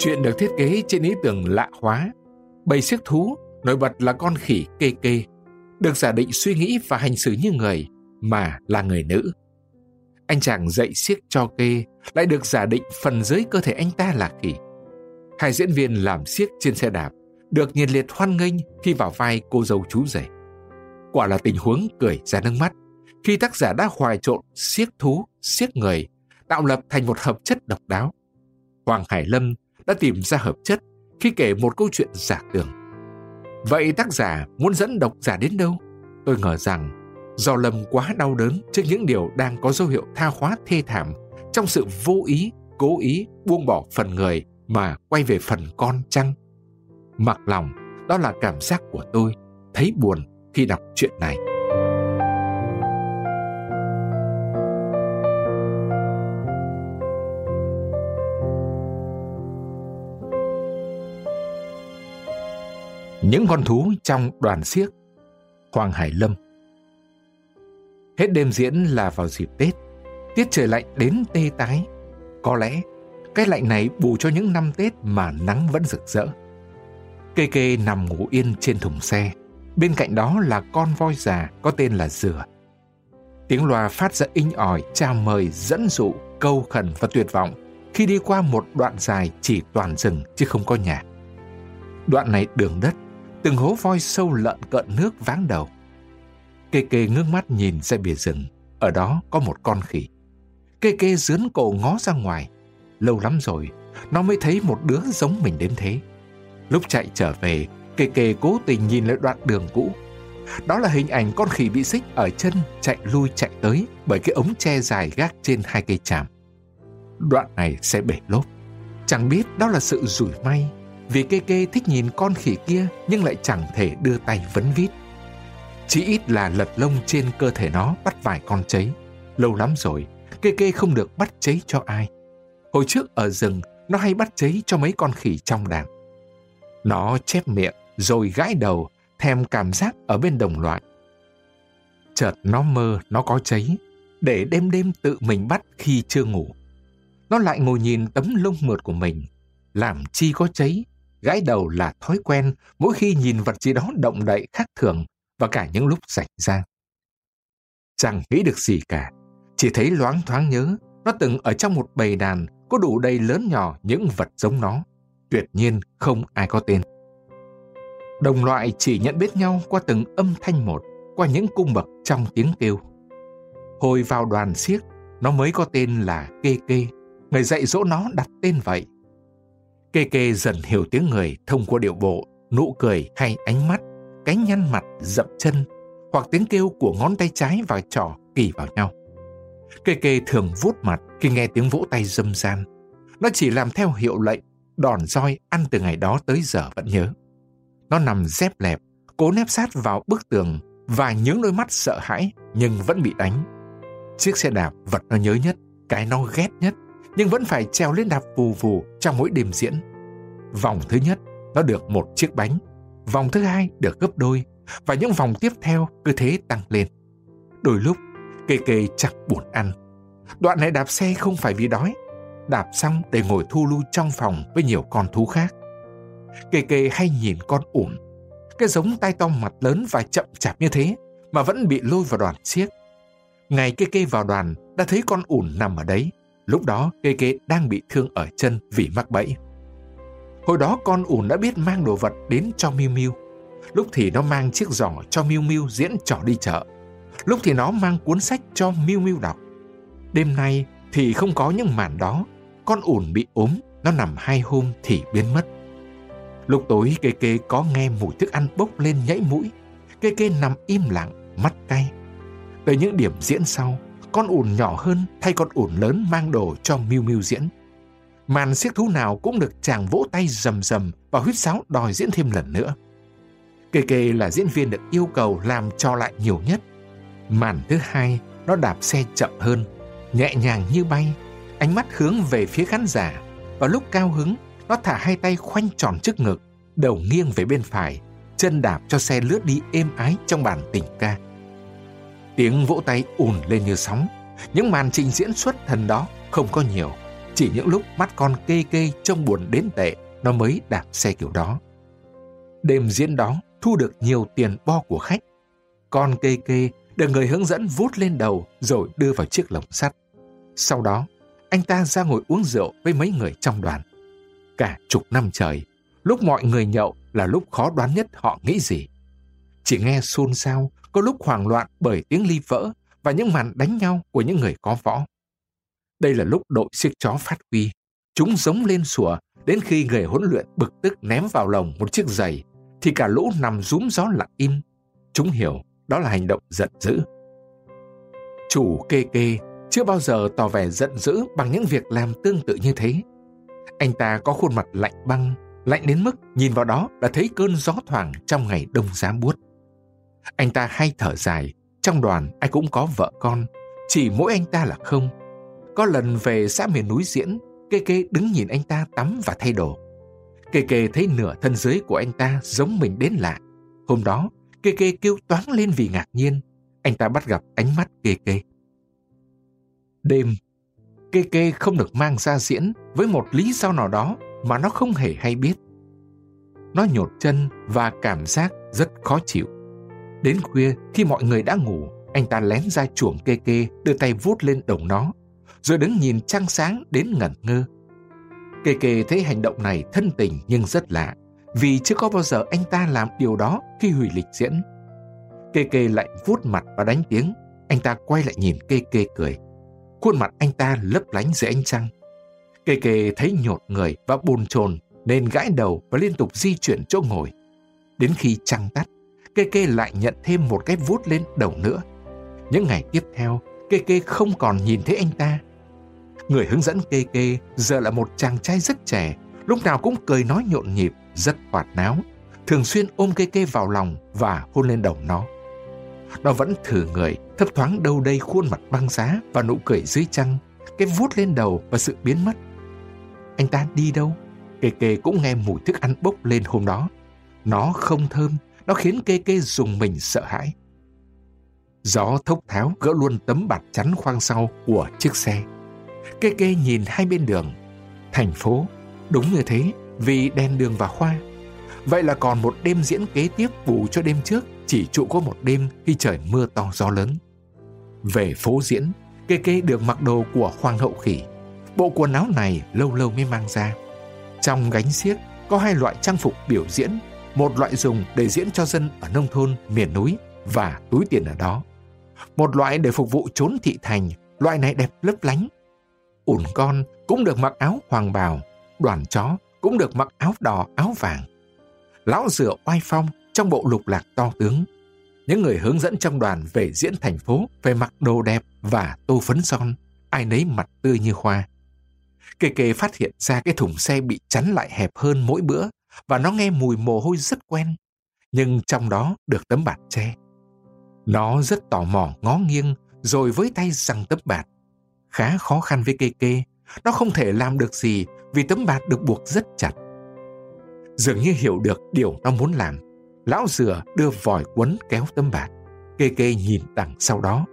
Chuyện được thiết kế trên ý tưởng lạ hóa. Bầy siếc thú, nổi bật là con khỉ kê kê, được giả định suy nghĩ và hành xử như người, mà là người nữ. Anh chàng dạy siếc cho kê lại được giả định phần dưới cơ thể anh ta là khỉ. Hai diễn viên làm siếc trên xe đạp được nhiệt liệt hoan nghênh khi vào vai cô dâu chú rể. Quả là tình huống cười ra nước mắt khi tác giả đã hoài trộn siếc thú, siếc người, tạo lập thành một hợp chất độc đáo. Hoàng Hải Lâm đã tìm ra hợp chất khi kể một câu chuyện giả tưởng. Vậy tác giả muốn dẫn độc giả đến đâu? Tôi ngờ rằng do Lâm quá đau đớn trước những điều đang có dấu hiệu tha hóa thê thảm trong sự vô ý, cố ý buông bỏ phần người mà quay về phần con chăng? Mặc lòng, đó là cảm giác của tôi, thấy buồn khi đọc chuyện này. Những con thú trong đoàn siếc Hoàng Hải Lâm. Hết đêm diễn là vào dịp Tết, Tiết trời lạnh đến tê tái. Có lẽ cái lạnh này bù cho những năm Tết mà nắng vẫn rực rỡ. Kê kê nằm ngủ yên trên thùng xe. Bên cạnh đó là con voi già có tên là Dừa. Tiếng loa phát ra inh ỏi, chào mời, dẫn dụ, câu khẩn và tuyệt vọng khi đi qua một đoạn dài chỉ toàn rừng chứ không có nhà. Đoạn này đường đất từng hố voi sâu lợn cận nước váng đầu. Kê kê ngước mắt nhìn ra bìa rừng, ở đó có một con khỉ. Kê kê dướn cổ ngó ra ngoài. Lâu lắm rồi, nó mới thấy một đứa giống mình đến thế. Lúc chạy trở về, kê kê cố tình nhìn lại đoạn đường cũ. Đó là hình ảnh con khỉ bị xích ở chân chạy lui chạy tới bởi cái ống tre dài gác trên hai cây chàm. Đoạn này sẽ bể lốp. Chẳng biết đó là sự rủi may vì kê kê thích nhìn con khỉ kia nhưng lại chẳng thể đưa tay vấn vít. Chỉ ít là lật lông trên cơ thể nó bắt vài con cháy. Lâu lắm rồi, kê kê không được bắt cháy cho ai. Hồi trước ở rừng, nó hay bắt cháy cho mấy con khỉ trong đàn. Nó chép miệng rồi gãi đầu, thèm cảm giác ở bên đồng loại. Chợt nó mơ nó có cháy, để đêm đêm tự mình bắt khi chưa ngủ. Nó lại ngồi nhìn tấm lông mượt của mình, làm chi có cháy Gãi đầu là thói quen mỗi khi nhìn vật gì đó động đậy khác thường và cả những lúc rảnh rang. Chẳng nghĩ được gì cả, chỉ thấy loáng thoáng nhớ nó từng ở trong một bầy đàn có đủ đầy lớn nhỏ những vật giống nó. Tuyệt nhiên không ai có tên. Đồng loại chỉ nhận biết nhau qua từng âm thanh một, qua những cung bậc trong tiếng kêu. Hồi vào đoàn siếc, nó mới có tên là Kê Kê. Người dạy dỗ nó đặt tên vậy Kê kê dần hiểu tiếng người thông qua điệu bộ, nụ cười hay ánh mắt, cánh nhăn mặt, dậm chân, hoặc tiếng kêu của ngón tay trái và trỏ kỳ vào nhau. Kê kê thường vuốt mặt khi nghe tiếng vỗ tay dâm gian. Nó chỉ làm theo hiệu lệnh, đòn roi ăn từ ngày đó tới giờ vẫn nhớ. Nó nằm dép lẹp, cố nép sát vào bức tường và những đôi mắt sợ hãi nhưng vẫn bị đánh. Chiếc xe đạp vật nó nhớ nhất, cái nó ghét nhất nhưng vẫn phải treo lên đạp vù vù trong mỗi đêm diễn. Vòng thứ nhất, nó được một chiếc bánh. Vòng thứ hai được gấp đôi và những vòng tiếp theo cứ thế tăng lên. Đôi lúc, kê kê chẳng buồn ăn. Đoạn này đạp xe không phải vì đói, đạp xong để ngồi thu lưu trong phòng với nhiều con thú khác. Kê kê hay nhìn con ủn, cái giống tay to mặt lớn và chậm chạp như thế mà vẫn bị lôi vào đoàn xiếc. Ngày kê kê vào đoàn đã thấy con ủn nằm ở đấy, Lúc đó kê kê đang bị thương ở chân vì mắc bẫy. Hồi đó con ùn đã biết mang đồ vật đến cho Miu Miu. Lúc thì nó mang chiếc giỏ cho Miu Miu diễn trò đi chợ. Lúc thì nó mang cuốn sách cho Miu Miu đọc. Đêm nay thì không có những màn đó. Con ùn bị ốm, nó nằm hai hôm thì biến mất. Lúc tối kê kê có nghe mùi thức ăn bốc lên nhảy mũi. Kê kê nằm im lặng, mắt cay. Tới những điểm diễn sau, con ủn nhỏ hơn thay con ủn lớn mang đồ cho Miu Miu diễn. Màn siếc thú nào cũng được chàng vỗ tay rầm rầm và huyết sáo đòi diễn thêm lần nữa. Kê kê là diễn viên được yêu cầu làm cho lại nhiều nhất. Màn thứ hai, nó đạp xe chậm hơn, nhẹ nhàng như bay, ánh mắt hướng về phía khán giả. Và lúc cao hứng, nó thả hai tay khoanh tròn trước ngực, đầu nghiêng về bên phải, chân đạp cho xe lướt đi êm ái trong bản tình ca. Tiếng vỗ tay ùn lên như sóng. Những màn trình diễn xuất thần đó không có nhiều, chỉ những lúc mắt con kê kê trông buồn đến tệ, nó mới đạp xe kiểu đó. Đêm diễn đó thu được nhiều tiền bo của khách. Con kê kê được người hướng dẫn vút lên đầu rồi đưa vào chiếc lồng sắt. Sau đó, anh ta ra ngồi uống rượu với mấy người trong đoàn. Cả chục năm trời, lúc mọi người nhậu là lúc khó đoán nhất họ nghĩ gì. Chỉ nghe xôn xao, có lúc hoảng loạn bởi tiếng ly vỡ và những màn đánh nhau của những người có võ. Đây là lúc đội siếc chó phát huy. Chúng giống lên sủa đến khi người huấn luyện bực tức ném vào lồng một chiếc giày thì cả lũ nằm rúm gió lặng im. Chúng hiểu đó là hành động giận dữ. Chủ kê kê chưa bao giờ tỏ vẻ giận dữ bằng những việc làm tương tự như thế. Anh ta có khuôn mặt lạnh băng, lạnh đến mức nhìn vào đó đã thấy cơn gió thoảng trong ngày đông giá buốt. Anh ta hay thở dài, trong đoàn ai cũng có vợ con, chỉ mỗi anh ta là không. Có lần về xã miền núi diễn, Kê Kê đứng nhìn anh ta tắm và thay đồ. Kê Kê thấy nửa thân dưới của anh ta giống mình đến lạ. Hôm đó, Kê Kê kêu toáng lên vì ngạc nhiên. Anh ta bắt gặp ánh mắt Kê Kê. Đêm, Kê Kê không được mang ra diễn với một lý do nào đó mà nó không hề hay biết. Nó nhột chân và cảm giác rất khó chịu. Đến khuya, khi mọi người đã ngủ, anh ta lén ra chuồng Kê Kê đưa tay vuốt lên đầu nó, rồi đứng nhìn trăng sáng đến ngẩn ngơ. Kê Kê thấy hành động này thân tình nhưng rất lạ, vì chưa có bao giờ anh ta làm điều đó khi hủy lịch diễn. Kê Kê lại vuốt mặt và đánh tiếng, anh ta quay lại nhìn Kê Kê cười. Khuôn mặt anh ta lấp lánh dưới ánh trăng. Kê Kê thấy nhột người và bồn chồn nên gãi đầu và liên tục di chuyển chỗ ngồi. Đến khi trăng tắt, Kê Kê lại nhận thêm một cái vuốt lên đầu nữa. Những ngày tiếp theo, Kê Kê không còn nhìn thấy anh ta. Người hướng dẫn Kê Kê giờ là một chàng trai rất trẻ, lúc nào cũng cười nói nhộn nhịp, rất hoạt náo, thường xuyên ôm Kê Kê vào lòng và hôn lên đầu nó. Nó vẫn thử người, thấp thoáng đâu đây khuôn mặt băng giá và nụ cười dưới trăng, cái vuốt lên đầu và sự biến mất. Anh ta đi đâu? Kê Kê cũng nghe mùi thức ăn bốc lên hôm đó. Nó không thơm, nó khiến Kê Kê dùng mình sợ hãi. Gió thốc tháo gỡ luôn tấm bạt chắn khoang sau của chiếc xe. Kê Kê nhìn hai bên đường. Thành phố, đúng như thế, vì đèn đường và hoa. Vậy là còn một đêm diễn kế tiếp bù cho đêm trước, chỉ trụ có một đêm khi trời mưa to gió lớn. Về phố diễn, Kê Kê được mặc đồ của Hoàng hậu khỉ. Bộ quần áo này lâu lâu mới mang ra. Trong gánh xiếc có hai loại trang phục biểu diễn, một loại dùng để diễn cho dân ở nông thôn, miền núi và túi tiền ở đó. Một loại để phục vụ trốn thị thành, loại này đẹp lấp lánh. Ủn con cũng được mặc áo hoàng bào, đoàn chó cũng được mặc áo đỏ áo vàng. Lão rửa oai phong trong bộ lục lạc to tướng. Những người hướng dẫn trong đoàn về diễn thành phố phải mặc đồ đẹp và tô phấn son, ai nấy mặt tươi như hoa. Kê kê phát hiện ra cái thùng xe bị chắn lại hẹp hơn mỗi bữa và nó nghe mùi mồ hôi rất quen, nhưng trong đó được tấm bạt che. Nó rất tò mò ngó nghiêng rồi với tay rằng tấm bạt. Khá khó khăn với kê kê, nó không thể làm được gì vì tấm bạt được buộc rất chặt. Dường như hiểu được điều nó muốn làm, lão dừa đưa vòi quấn kéo tấm bạt. Kê kê nhìn đằng sau đó.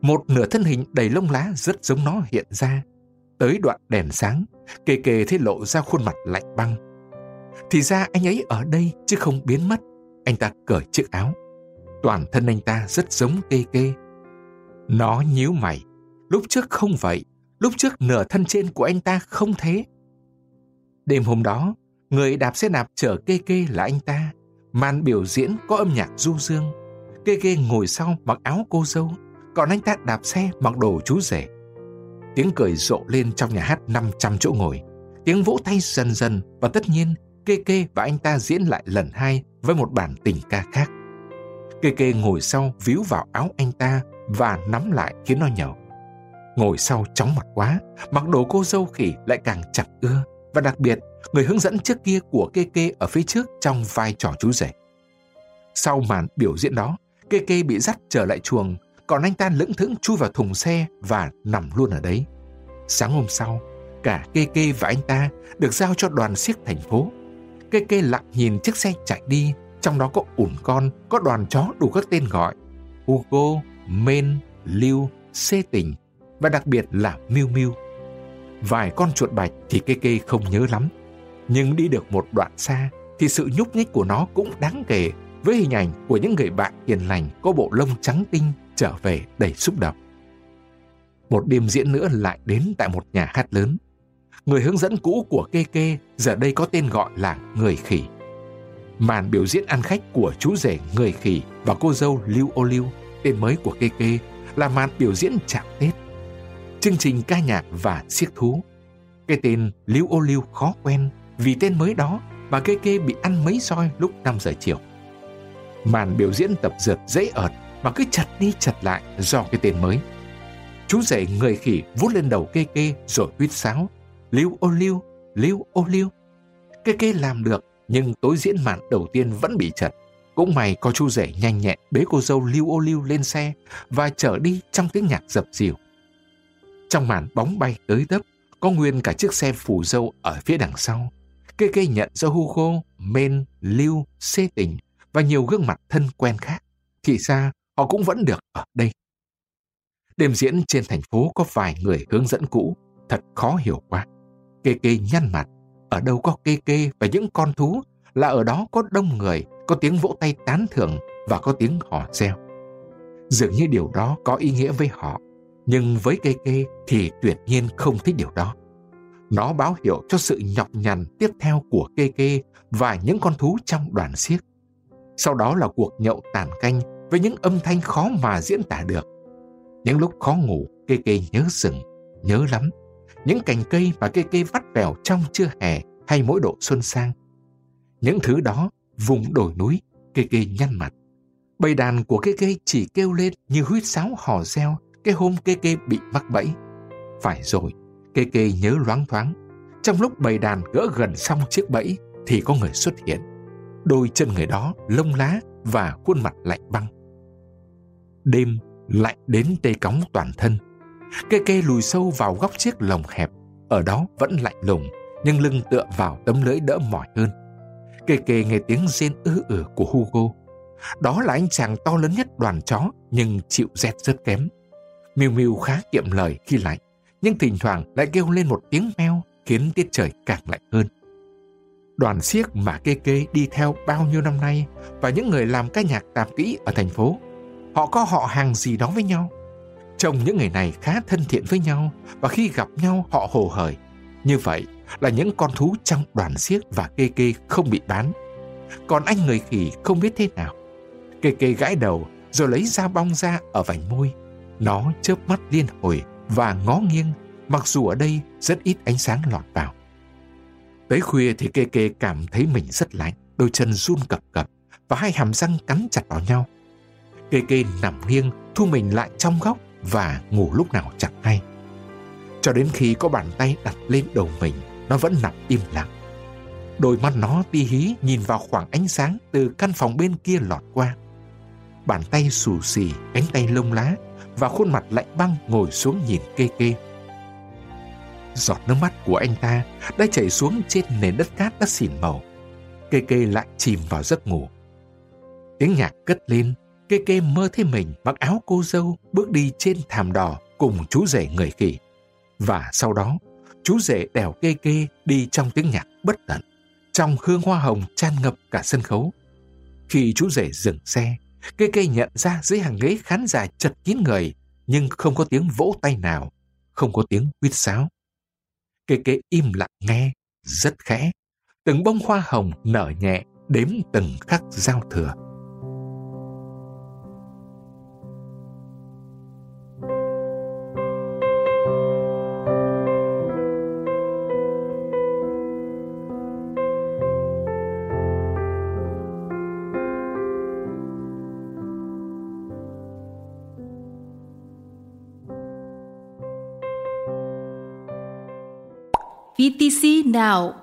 Một nửa thân hình đầy lông lá rất giống nó hiện ra. Tới đoạn đèn sáng, kê kê thấy lộ ra khuôn mặt lạnh băng. Thì ra anh ấy ở đây chứ không biến mất. Anh ta cởi chiếc áo. Toàn thân anh ta rất giống kê kê. Nó nhíu mày. Lúc trước không vậy. Lúc trước nửa thân trên của anh ta không thế. Đêm hôm đó, người đạp xe đạp chở kê kê là anh ta. Màn biểu diễn có âm nhạc du dương. Kê kê ngồi sau mặc áo cô dâu, còn anh ta đạp xe mặc đồ chú rể. Tiếng cười rộ lên trong nhà hát 500 chỗ ngồi. Tiếng vỗ tay dần dần và tất nhiên Kê Kê và anh ta diễn lại lần hai với một bản tình ca khác. Kê Kê ngồi sau víu vào áo anh ta và nắm lại khiến nó nhậu. Ngồi sau chóng mặt quá, mặc đồ cô dâu khỉ lại càng chặt ưa. Và đặc biệt, người hướng dẫn trước kia của Kê Kê ở phía trước trong vai trò chú rể. Sau màn biểu diễn đó, Kê Kê bị dắt trở lại chuồng, còn anh ta lững thững chui vào thùng xe và nằm luôn ở đấy. Sáng hôm sau, cả Kê Kê và anh ta được giao cho đoàn siếc thành phố. Kê Kê lặng nhìn chiếc xe chạy đi, trong đó có ủn con, có đoàn chó đủ các tên gọi. Hugo, Men, Lưu, Xê Tình và đặc biệt là Miu Miu. vài con chuột bạch thì kê kê không nhớ lắm. Nhưng đi được một đoạn xa thì sự nhúc nhích của nó cũng đáng kể với hình ảnh của những người bạn hiền lành có bộ lông trắng tinh trở về đầy xúc động. Một đêm diễn nữa lại đến tại một nhà hát lớn. Người hướng dẫn cũ của kê kê giờ đây có tên gọi là Người Khỉ. Màn biểu diễn ăn khách của chú rể Người Khỉ và cô dâu Lưu Ô Lưu, tên mới của kê kê, là màn biểu diễn chạm Tết. Chương trình ca nhạc và siếc thú. Cái tên Lưu Ô Lưu khó quen vì tên mới đó mà kê kê bị ăn mấy roi lúc 5 giờ chiều. Màn biểu diễn tập dượt dễ ợt mà cứ chặt đi chặt lại do cái tên mới. Chú rể người khỉ vút lên đầu kê kê rồi huyết sáo liêu ô liêu, liêu ô liêu. Kê kê làm được nhưng tối diễn màn đầu tiên vẫn bị chật. Cũng may có chú rể nhanh nhẹn bế cô dâu lưu ô lưu lên xe và chở đi trong tiếng nhạc dập dìu. Trong màn bóng bay tới tấp, có nguyên cả chiếc xe phủ dâu ở phía đằng sau. Kê kê nhận ra Hugo, Men, Lưu, Xê Tình và nhiều gương mặt thân quen khác. Thì ra họ cũng vẫn được ở đây. Đêm diễn trên thành phố có vài người hướng dẫn cũ, thật khó hiểu quá. Kê kê nhăn mặt, ở đâu có kê kê và những con thú là ở đó có đông người, có tiếng vỗ tay tán thưởng và có tiếng hò reo. Dường như điều đó có ý nghĩa với họ, nhưng với kê kê thì tuyệt nhiên không thích điều đó. Nó báo hiệu cho sự nhọc nhằn tiếp theo của kê kê và những con thú trong đoàn xiếc. Sau đó là cuộc nhậu tàn canh với những âm thanh khó mà diễn tả được. Những lúc khó ngủ, kê kê nhớ rừng, nhớ lắm. Những cành cây và cây cây vắt vẻo trong trưa hè hay mỗi độ xuân sang. Những thứ đó, vùng đồi núi, cây cây nhăn mặt. Bầy đàn của cây cây chỉ kêu lên như huýt sáo hò reo cái hôm cây cây bị mắc bẫy. Phải rồi, cây cây nhớ loáng thoáng. Trong lúc bầy đàn gỡ gần xong chiếc bẫy thì có người xuất hiện. Đôi chân người đó lông lá và khuôn mặt lạnh băng. Đêm lạnh đến tê cóng toàn thân. Kê kê lùi sâu vào góc chiếc lồng hẹp, ở đó vẫn lạnh lùng, nhưng lưng tựa vào tấm lưỡi đỡ mỏi hơn. Kê kê nghe tiếng rên ư ử của Hugo. Đó là anh chàng to lớn nhất đoàn chó, nhưng chịu rét rất kém. Miu Miu khá kiệm lời khi lạnh, nhưng thỉnh thoảng lại kêu lên một tiếng meo khiến tiết trời càng lạnh hơn. Đoàn siếc mà kê kê đi theo bao nhiêu năm nay và những người làm ca nhạc tạp kỹ ở thành phố Họ có họ hàng gì đó với nhau. Trông những người này khá thân thiện với nhau và khi gặp nhau họ hồ hởi. Như vậy là những con thú trong đoàn xiếc và kê kê không bị bán. Còn anh người khỉ không biết thế nào. Kê kê gãi đầu rồi lấy dao bong ra ở vành môi. Nó chớp mắt liên hồi và ngó nghiêng mặc dù ở đây rất ít ánh sáng lọt vào. Tới khuya thì kê kê cảm thấy mình rất lạnh, đôi chân run cập cập và hai hàm răng cắn chặt vào nhau. Kê kê nằm nghiêng, thu mình lại trong góc và ngủ lúc nào chẳng hay. Cho đến khi có bàn tay đặt lên đầu mình, nó vẫn nằm im lặng. Đôi mắt nó ti hí nhìn vào khoảng ánh sáng từ căn phòng bên kia lọt qua. Bàn tay xù xì, cánh tay lông lá và khuôn mặt lạnh băng ngồi xuống nhìn kê kê. Giọt nước mắt của anh ta đã chảy xuống trên nền đất cát đã xỉn màu. Kê kê lại chìm vào giấc ngủ. Tiếng nhạc cất lên Kê kê mơ thấy mình mặc áo cô dâu bước đi trên thảm đỏ cùng chú rể người khỉ. Và sau đó, chú rể đèo kê kê đi trong tiếng nhạc bất tận, trong hương hoa hồng tràn ngập cả sân khấu. Khi chú rể dừng xe, kê kê nhận ra dưới hàng ghế khán giả chật kín người, nhưng không có tiếng vỗ tay nào, không có tiếng huýt sáo. Kê kê im lặng nghe, rất khẽ. Từng bông hoa hồng nở nhẹ, đếm từng khắc giao thừa. Now